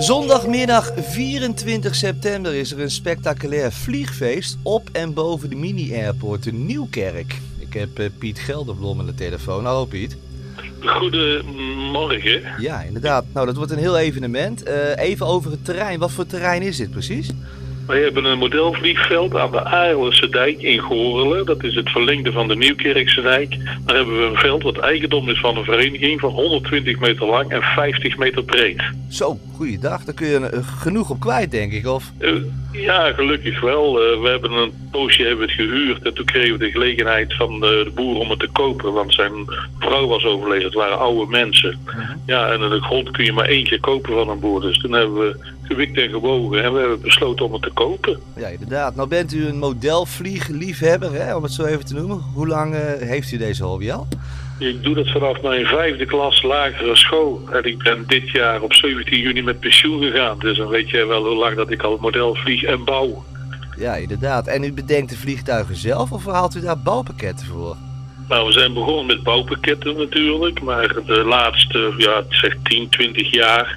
Zondagmiddag 24 september is er een spectaculair vliegfeest op en boven de mini-airport in Nieuwkerk. Ik heb eh, Piet Gelderblom aan de telefoon. Hallo Piet. Goedemorgen. Ja, inderdaad. Nou, dat wordt een heel evenement. Eh, even over het terrein. Wat voor terrein is dit precies? Wij hebben een modelvliegveld aan de Aarlense dijk in Goorlen. Dat is het verlengde van de Nieuwkerkse dijk. Daar hebben we een veld wat eigendom is van een vereniging van 120 meter lang en 50 meter breed. Zo, goeiedag. Daar kun je eh, genoeg op kwijt, denk ik, of? Uh, ja, gelukkig wel. Uh, we hebben een poosje hebben het gehuurd en toen kregen we de gelegenheid van de, de boer om het te kopen. Want zijn vrouw was overleden. Het waren oude mensen. -huh. Ja, en de grond kun je maar één keer kopen van een boer. Dus toen hebben we gewikt en gewogen en we hebben besloten om het te kopen. Ja, inderdaad. Nou bent u een modelvliegliefhebber, hè, om het zo even te noemen. Hoe lang uh, heeft u deze hobby al? Ik doe dat vanaf mijn vijfde klas lagere school. En ik ben dit jaar op 17 juni met pensioen gegaan. Dus dan weet je wel hoe lang dat ik al model vlieg en bouw. Ja, inderdaad. En u bedenkt de vliegtuigen zelf of haalt u daar bouwpakketten voor? Nou, we zijn begonnen met bouwpakketten natuurlijk, maar de laatste, ja, zeg 10, 20 jaar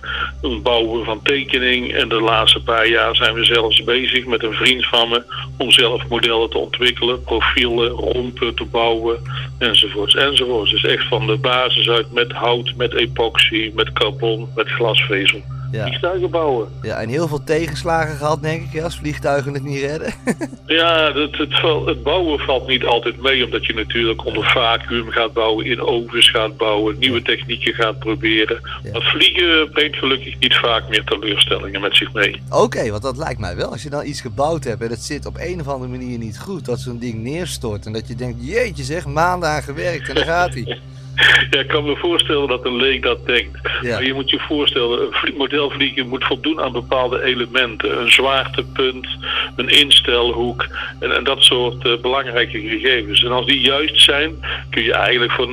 bouwen we van tekening. En de laatste paar jaar zijn we zelfs bezig met een vriend van me om zelf modellen te ontwikkelen, profielen, rompen te bouwen, enzovoorts, enzovoorts. Dus echt van de basis uit met hout, met epoxy, met carbon, met glasvezel. Ja. Vliegtuigen bouwen. Ja, en heel veel tegenslagen gehad, denk ik, als vliegtuigen het niet redden. ja, het, het, het, bouwen valt niet altijd mee, omdat je natuurlijk onder vacuüm gaat bouwen, in ovens gaat bouwen, nieuwe technieken gaat proberen. Ja. Maar vliegen brengt gelukkig niet vaak meer teleurstellingen met zich mee. Oké, okay, want dat lijkt mij wel. Als je dan iets gebouwd hebt en het zit op een of andere manier niet goed, dat zo'n ding neerstort en dat je denkt, jeetje zeg, maanden aan gewerkt en dan gaat hij. Ja, ik kan me voorstellen dat een leek dat denkt. Ja. Maar je moet je voorstellen, een modelvliegen moet voldoen aan bepaalde elementen. Een zwaartepunt, een instelhoek en, en dat soort uh, belangrijke gegevens. En als die juist zijn, kun je eigenlijk voor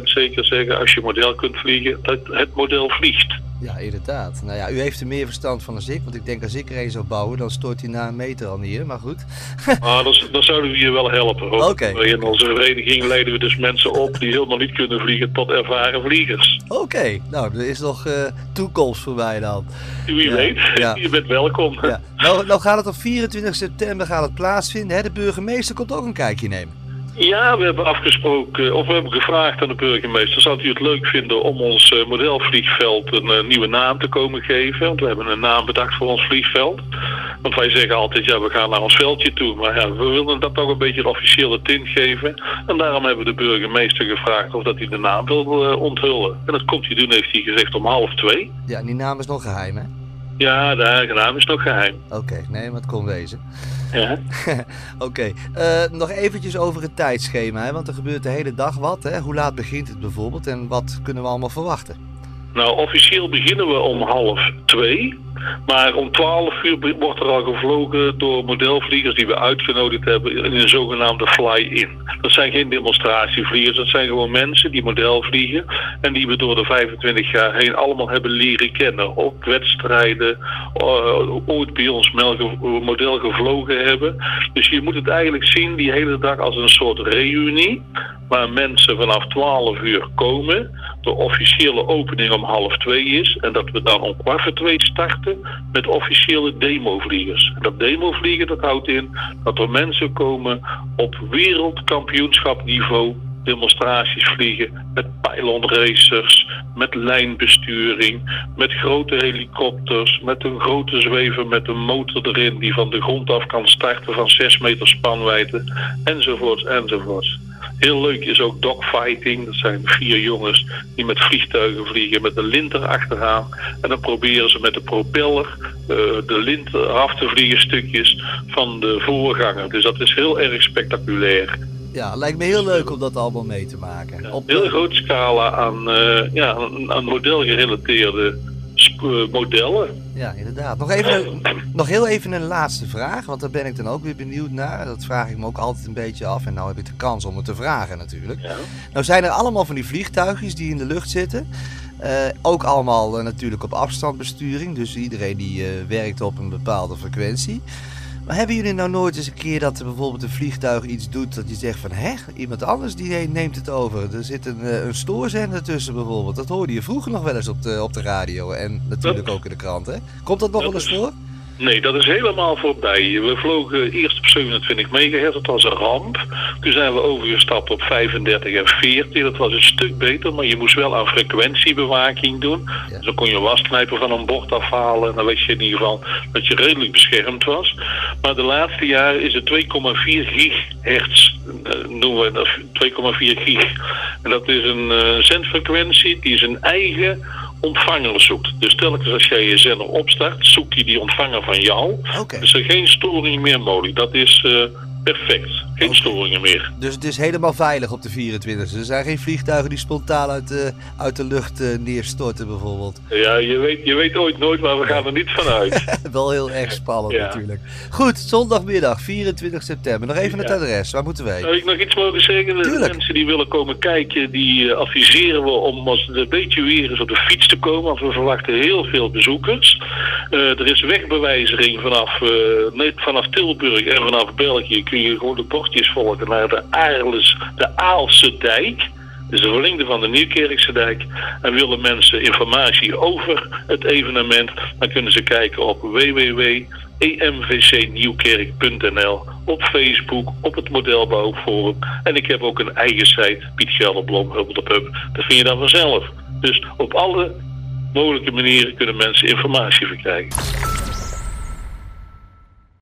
99% zeker zeggen... als je model kunt vliegen, dat het model vliegt. Ja, inderdaad. Nou ja, u heeft er meer verstand van dan ik. Want ik denk als ik er een zou bouwen, dan stort hij na een meter al neer. Maar goed. ah, dan, dan zouden we je wel helpen. Oké. Okay. In onze vereniging leiden we dus mensen op die helemaal niet kunnen vliegen tot ervaren vliegers. Oké. Okay. Nou, er is nog uh, toekomst voor mij dan. Wie ja. weet. Ja. Je bent welkom. Ja. Nou, nou gaat het op 24 september gaat het plaatsvinden. Hè? De burgemeester komt ook een kijkje nemen. Ja, we hebben afgesproken, of we hebben gevraagd aan de burgemeester, zou u het leuk vinden om ons uh, modelvliegveld een uh, nieuwe naam te komen geven? Want we hebben een naam bedacht voor ons vliegveld. Want wij zeggen altijd, ja, we gaan naar ons veldje toe. Maar ja, we willen dat toch een beetje een officiële tint geven. En daarom hebben we de burgemeester gevraagd of dat hij de naam wil uh, onthullen. En dat komt hij doen, heeft hij gezegd, om half twee. Ja, en die naam is nog geheim, hè? Ja, de naam is nog geheim. Oké, okay, nee, maar het kon wezen. Ja. Oké, okay. uh, nog eventjes over het tijdschema, hè? want er gebeurt de hele dag wat. Hè? Hoe laat begint het bijvoorbeeld en wat kunnen we allemaal verwachten? Nou, officieel beginnen we om half twee. Maar om 12 uur wordt er al gevlogen door modelvliegers die we uitgenodigd hebben in een zogenaamde fly-in. Dat zijn geen demonstratievliegers, dat zijn gewoon mensen die model vliegen en die we door de 25 jaar heen allemaal hebben leren kennen. Op wedstrijden, uh, ooit bij ons model gevlogen hebben. Dus je moet het eigenlijk zien die hele dag als een soort reunie waar mensen vanaf 12 uur komen. De officiële opening om half twee is en dat we dan om kwart voor twee starten met officiële demovliegers. Dat demovliegen dat houdt in dat er mensen komen op wereldkampioenschapniveau demonstraties vliegen met pylon racers, met lijnbesturing, met grote helikopters, met een grote zwever met een motor erin die van de grond af kan starten van 6 meter spanwijdte, enzovoorts, enzovoorts. Heel leuk is ook dogfighting. Dat zijn vier jongens die met vliegtuigen vliegen met een lint erachteraan. En dan proberen ze met de propeller uh, de lint af te vliegen stukjes van de voorganger. Dus dat is heel erg spectaculair. Ja, lijkt me heel leuk om dat allemaal mee te maken. Ja, Op heel grote scala aan, uh, ja, aan, aan modelgerelateerde modellen. Ja, inderdaad. Nog, even, nog heel even een laatste vraag, want daar ben ik dan ook weer benieuwd naar. Dat vraag ik me ook altijd een beetje af en nou heb ik de kans om het te vragen natuurlijk. Ja. Nou zijn er allemaal van die vliegtuigjes die in de lucht zitten. Uh, ook allemaal uh, natuurlijk op afstandbesturing, dus iedereen die uh, werkt op een bepaalde frequentie. Maar hebben jullie nou nooit eens een keer dat er bijvoorbeeld een vliegtuig iets doet dat je zegt van hè, iemand anders die neemt het over. Er zit een, eh, een stoorzender tussen bijvoorbeeld. Dat hoorde je vroeger nog wel eens op de, op de radio en natuurlijk ook in de krant. Hè? Komt dat nog wel eens voor? Nee, dat is helemaal voorbij. We vlogen eerst op 27 megahertz, dat was een ramp. Toen zijn we overgestapt op 35 en 40. Dat was een stuk beter, maar je moest wel aan frequentiebewaking doen. Dus dan kon je wasknijper van een bord afhalen. En dan wist je in ieder geval dat je redelijk beschermd was. Maar de laatste jaren is het 2,4 gigahertz, uh, noemen we dat 2,4 gig. En dat is een uh, zendfrequentie die zijn eigen ontvanger zoekt. Dus telkens als jij je zender opstart, zoekt hij die ontvanger van jou. Okay. Dus er geen storing meer mogelijk. Dat is uh, perfect. Geen okay. storingen meer. Dus het is helemaal veilig op de 24e. Er zijn geen vliegtuigen die spontaan uit de, uit de lucht uh, neerstorten bijvoorbeeld. Ja, je weet, je weet ooit nooit, maar we gaan er niet vanuit. Wel heel erg spannend ja. natuurlijk. Goed, zondagmiddag 24 september. Nog even ja. het adres. Waar moeten wij? Zou ik nog iets mogen zeggen? De mensen die willen komen kijken, die uh, adviseren we om als het een beetje weer is op de fiets te komen. Want we verwachten heel veel bezoekers. Uh, er is wegbewijzering vanaf, vanaf Tilburg en vanaf België. Kun je gewoon de volgen naar de, Aarles, de Aalse dijk. Dus de verlengde van de Nieuwkerkse dijk. En willen mensen informatie over het evenement, dan kunnen ze kijken op www.emvcnieuwkerk.nl op Facebook, op het modelbouwforum. En ik heb ook een eigen site, Piet Gelderblom, Hub. Dat vind je dan vanzelf. Dus op alle mogelijke manieren kunnen mensen informatie verkrijgen.